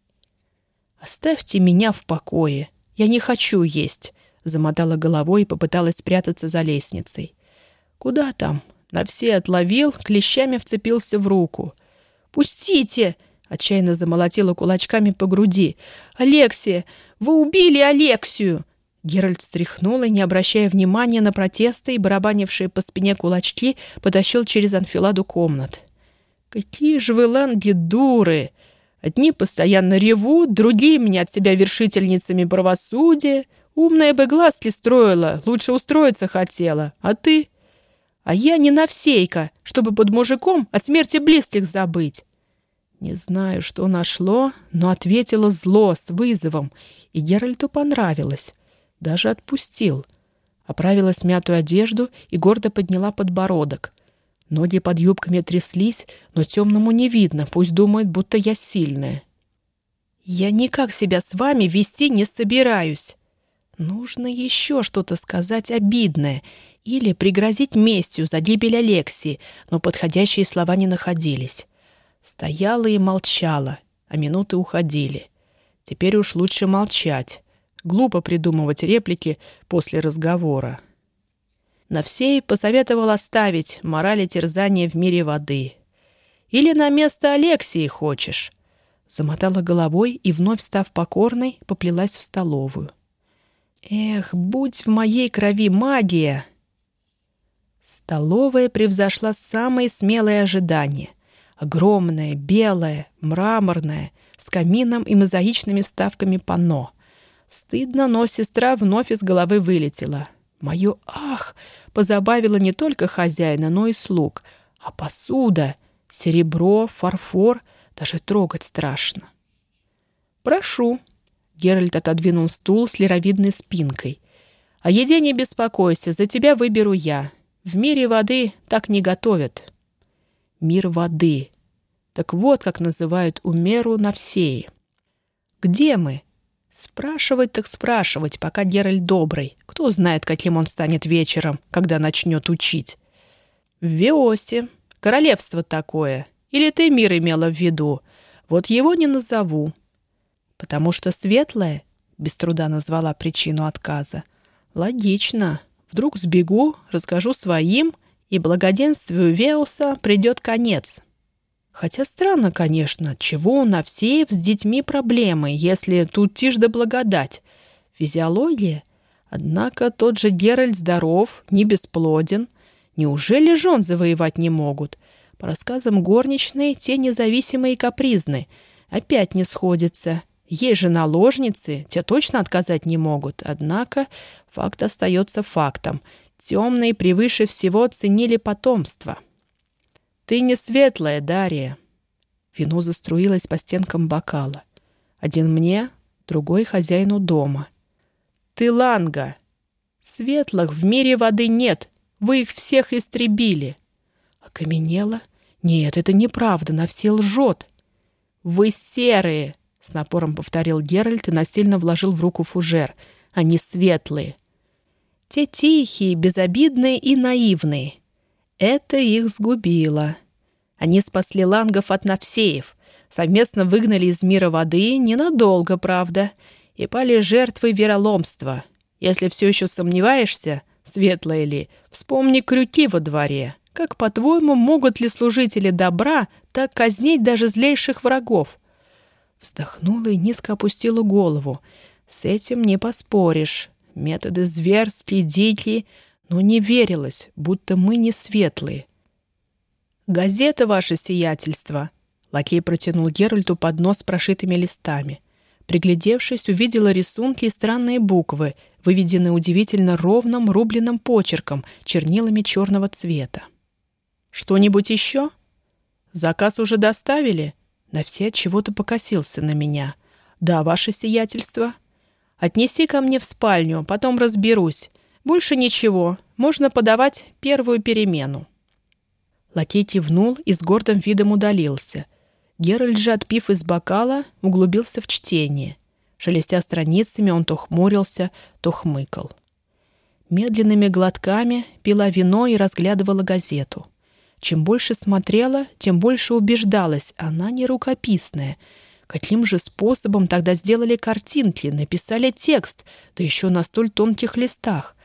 «Оставьте меня в покое. Я не хочу есть», — замотала головой и попыталась спрятаться за лестницей. «Куда там?» На все отловил, клещами вцепился в руку. «Пустите!» — отчаянно замолотила кулачками по груди. «Алексия! Вы убили Алексию!» Геральт встряхнул и, не обращая внимания на протесты и барабанившие по спине кулачки, потащил через анфиладу комнат. «Какие же вы, ланги, дуры! Одни постоянно ревут, другие меня от себя вершительницами правосудия. Умная бы глазки строила, лучше устроиться хотела. А ты? А я не навсейка, чтобы под мужиком от смерти близких забыть. Не знаю, что нашло, но ответила зло с вызовом, и Геральту понравилось. Даже отпустил. Оправила смятую одежду и гордо подняла подбородок. Ноги под юбками тряслись, но темному не видно, пусть думает, будто я сильная. «Я никак себя с вами вести не собираюсь. Нужно еще что-то сказать обидное или пригрозить местью за гибель Алексии, но подходящие слова не находились. Стояла и молчала, а минуты уходили. Теперь уж лучше молчать. Глупо придумывать реплики после разговора. Навсей посоветовал оставить морали терзания в мире воды. «Или на место Алексии хочешь?» Замотала головой и, вновь став покорной, поплелась в столовую. «Эх, будь в моей крови магия!» Столовая превзошла самые смелые ожидания. Огромная, белая, мраморная, с камином и мозаичными вставками панно. Стыдно, но сестра вновь из головы вылетела. Мое «ах» позабавило не только хозяина, но и слуг. А посуда, серебро, фарфор, даже трогать страшно. «Прошу», — Геральт отодвинул стул с лировидной спинкой. «О еде не беспокойся, за тебя выберу я. В мире воды так не готовят». «Мир воды». Так вот, как называют Умеру Навсеи. «Где мы?» Спрашивать так спрашивать, пока Геральт добрый. Кто знает, каким он станет вечером, когда начнет учить. В Веосе. Королевство такое. Или ты мир имела в виду? Вот его не назову. Потому что светлое, без труда назвала причину отказа. Логично. Вдруг сбегу, расскажу своим, и благоденствию Веоса придет конец. Хотя странно, конечно, чего у Навсеев с детьми проблемы, если тут тишь да благодать. Физиология? Однако тот же Геральт здоров, не бесплоден. Неужели жен завоевать не могут? По рассказам горничной, те независимые и капризны. Опять не сходятся. Есть же наложницы, те точно отказать не могут. Однако факт остается фактом. Темные превыше всего ценили потомство. «Ты не светлая, Дарья!» Вино заструилось по стенкам бокала. Один мне, другой хозяину дома. «Ты ланга! Светлых в мире воды нет! Вы их всех истребили!» Окаменела? «Нет, это неправда, на все лжет!» «Вы серые!» — с напором повторил Геральт и насильно вложил в руку фужер. «Они светлые!» «Те тихие, безобидные и наивные!» Это их сгубило. Они спасли лангов от навсеев, совместно выгнали из мира воды, ненадолго, правда, и пали жертвой вероломства. Если все еще сомневаешься, светлое ли, вспомни крюки во дворе. Как, по-твоему, могут ли служители добра так казнить даже злейших врагов? Вздохнула и низко опустила голову. С этим не поспоришь. Методы зверские, дикие, но не верилось, будто мы не светлые. «Газета, ваше сиятельство!» Лакей протянул Геральту поднос с прошитыми листами. Приглядевшись, увидела рисунки и странные буквы, выведенные удивительно ровным рубленным почерком, чернилами черного цвета. «Что-нибудь еще?» «Заказ уже доставили?» На все чего-то покосился на меня. «Да, ваше сиятельство». «Отнеси ко мне в спальню, потом разберусь. Больше ничего, можно подавать первую перемену». Лакей кивнул и с гордым видом удалился. Геральт же, отпив из бокала, углубился в чтение. Шелестя страницами, он то хмурился, то хмыкал. Медленными глотками пила вино и разглядывала газету. Чем больше смотрела, тем больше убеждалась, она не рукописная. Каким же способом тогда сделали картинки, написали текст, да еще на столь тонких листах?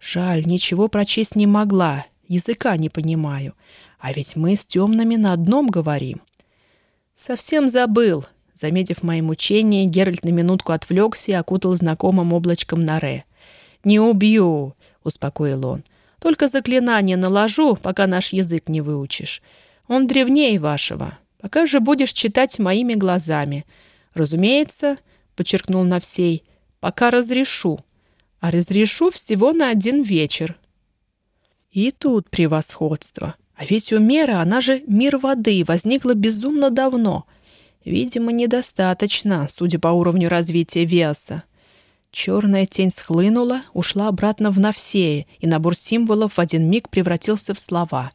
Жаль, ничего прочесть не могла, языка не понимаю. А ведь мы с темными на одном говорим. Совсем забыл. Заметив мои мучения, Геральт на минутку отвлекся и окутал знакомым облачком норе. «Не убью», — успокоил он. «Только заклинание наложу, пока наш язык не выучишь. Он древнее вашего. Пока же будешь читать моими глазами. Разумеется, — подчеркнул Навсей, — пока разрешу. А разрешу всего на один вечер». И тут превосходство. А ведь у Меры, она же мир воды, возникла безумно давно. Видимо, недостаточно, судя по уровню развития Виаса. Черная тень схлынула, ушла обратно в Навсее, и набор символов в один миг превратился в слова.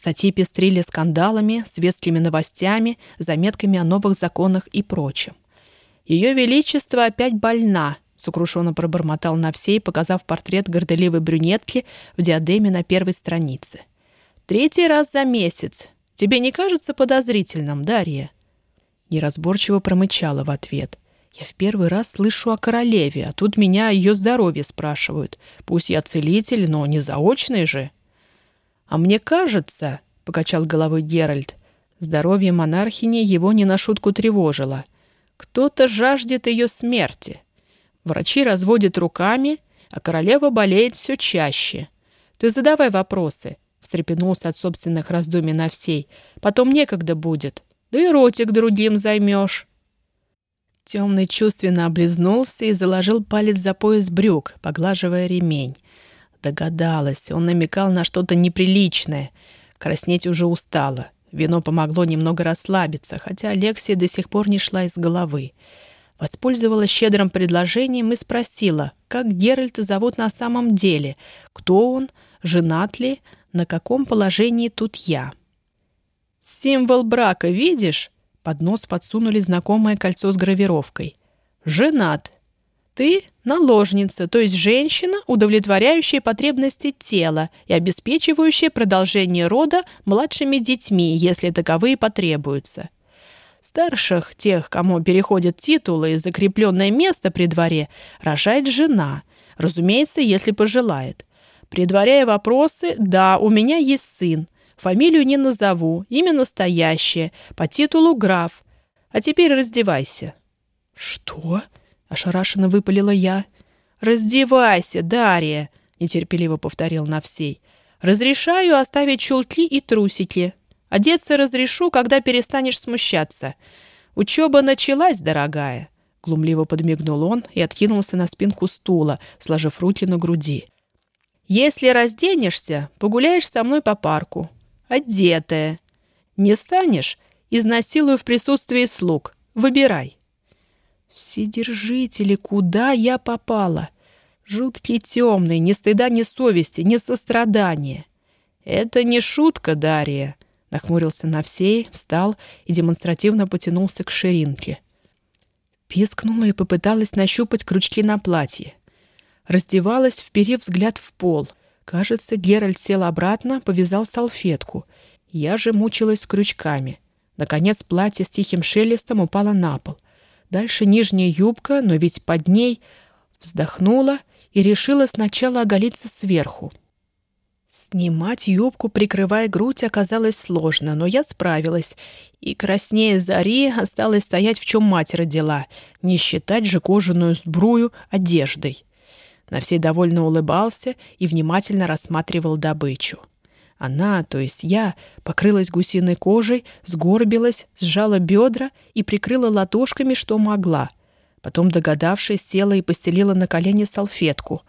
Статьи пестрили скандалами, светскими новостями, заметками о новых законах и прочем. «Ее Величество опять больна», — сокрушенно пробормотал Навсей, показав портрет горделивой брюнетки в диадеме на первой странице. Третий раз за месяц. Тебе не кажется подозрительным, Дарья?» Неразборчиво промычала в ответ. «Я в первый раз слышу о королеве, а тут меня о ее здоровье спрашивают. Пусть я целитель, но не заочный же». «А мне кажется», — покачал головой Геральт, здоровье монархини его не на шутку тревожило. «Кто-то жаждет ее смерти. Врачи разводят руками, а королева болеет все чаще. Ты задавай вопросы, встрепенулся от собственных раздумий на всей. «Потом некогда будет. Да и ротик другим займешь». Темный чувственно облизнулся и заложил палец за пояс брюк, поглаживая ремень. Догадалась, он намекал на что-то неприличное. Краснеть уже устала. Вино помогло немного расслабиться, хотя Алексия до сих пор не шла из головы. Воспользовалась щедрым предложением и спросила, как Геральта зовут на самом деле, кто он, женат ли, на каком положении тут я. «Символ брака видишь?» Под нос подсунули знакомое кольцо с гравировкой. «Женат. Ты — наложница, то есть женщина, удовлетворяющая потребности тела и обеспечивающая продолжение рода младшими детьми, если таковые потребуются. Старших, тех, кому переходят титулы и закрепленное место при дворе, рожает жена, разумеется, если пожелает. Предваряя вопросы, да, у меня есть сын. Фамилию не назову, имя настоящее, по титулу граф. А теперь раздевайся». «Что?» — ошарашенно выпалила я. «Раздевайся, Дарья!» — нетерпеливо повторил Навсей. «Разрешаю оставить чулки и трусики. Одеться разрешу, когда перестанешь смущаться. Учеба началась, дорогая». Глумливо подмигнул он и откинулся на спинку стула, сложив руки на груди. Если разденешься, погуляешь со мной по парку. Одетая. Не станешь? Изнасилую в присутствии слуг. Выбирай. Вседержители, куда я попала? Жуткий темный, ни стыда, ни совести, ни сострадания. Это не шутка, Дарья. Нахмурился на всей, встал и демонстративно потянулся к ширинке. Пискнула и попыталась нащупать крючки на платье. Раздевалась, вперев взгляд в пол. Кажется, Геральт сел обратно, повязал салфетку. Я же мучилась с крючками. Наконец платье с тихим шелестом упало на пол. Дальше нижняя юбка, но ведь под ней... Вздохнула и решила сначала оголиться сверху. Снимать юбку, прикрывая грудь, оказалось сложно, но я справилась. И краснее зари осталось стоять, в чем мать родила, не считать же кожаную сбрую одеждой. На всей довольно улыбался и внимательно рассматривал добычу. Она, то есть я, покрылась гусиной кожей, сгорбилась, сжала бедра и прикрыла ладошками, что могла. Потом, догадавшись, села и постелила на колени салфетку.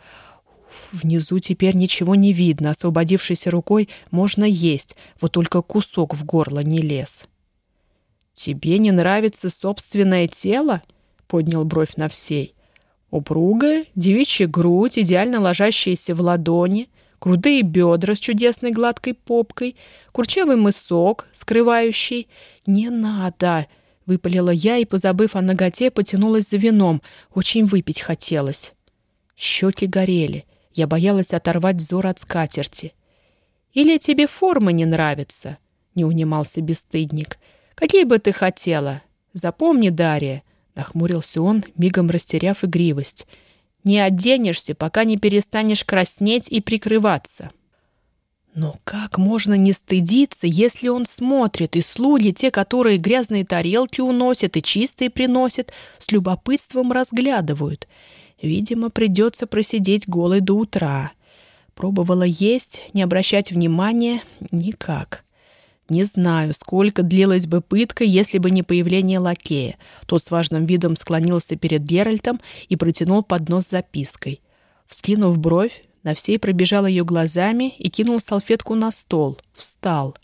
Внизу теперь ничего не видно, освободившейся рукой можно есть, вот только кусок в горло не лез. «Тебе не нравится собственное тело?» — поднял бровь на всей. Упругая, девичья грудь, идеально ложащаяся в ладони, крутые бедра с чудесной гладкой попкой, курчавый мысок, скрывающий. «Не надо!» — выпалила я и, позабыв о ноготе, потянулась за вином. Очень выпить хотелось. Щеки горели. Я боялась оторвать взор от скатерти. Или тебе формы не нравятся?» — не унимался бесстыдник. «Какие бы ты хотела? Запомни, Дарья!» — нахмурился он, мигом растеряв игривость. «Не оденешься, пока не перестанешь краснеть и прикрываться». Но как можно не стыдиться, если он смотрит, и слуги, те, которые грязные тарелки уносят и чистые приносят, с любопытством разглядывают? Видимо, придется просидеть голой до утра. Пробовала есть, не обращать внимания — никак. Не знаю, сколько длилась бы пытка, если бы не появление лакея. Тот с важным видом склонился перед Геральтом и протянул поднос с запиской. Вскинув бровь, на всей пробежал ее глазами и кинул салфетку на стол. Встал.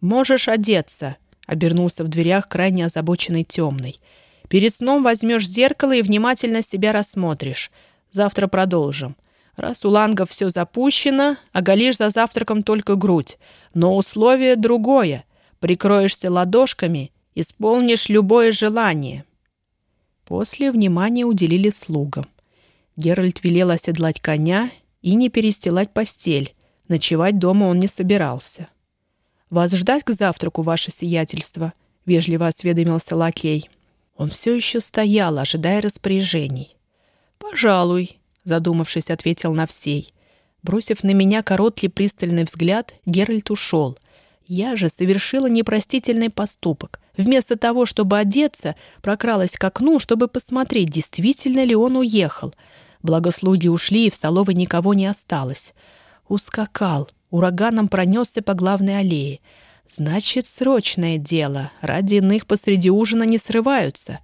«Можешь одеться», — обернулся в дверях крайне озабоченный темный. «Перед сном возьмешь зеркало и внимательно себя рассмотришь. Завтра продолжим. Раз у лангов все запущено, оголишь за завтраком только грудь. Но условие другое. Прикроешься ладошками, исполнишь любое желание». После внимания уделили слугам. Геральт велел оседлать коня и не перестилать постель. Ночевать дома он не собирался. «Вас ждать к завтраку, ваше сиятельство?» — вежливо осведомился лакей. Он все еще стоял, ожидая распоряжений. «Пожалуй», — задумавшись, ответил на всей. Бросив на меня короткий пристальный взгляд, Геральт ушел. Я же совершила непростительный поступок. Вместо того, чтобы одеться, прокралась к окну, чтобы посмотреть, действительно ли он уехал — Благо слуги ушли, и в столовой никого не осталось. Ускакал, ураганом пронесся по главной аллее. Значит, срочное дело. Ради иных посреди ужина не срываются.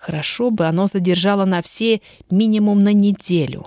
Хорошо бы оно задержало на все минимум на неделю.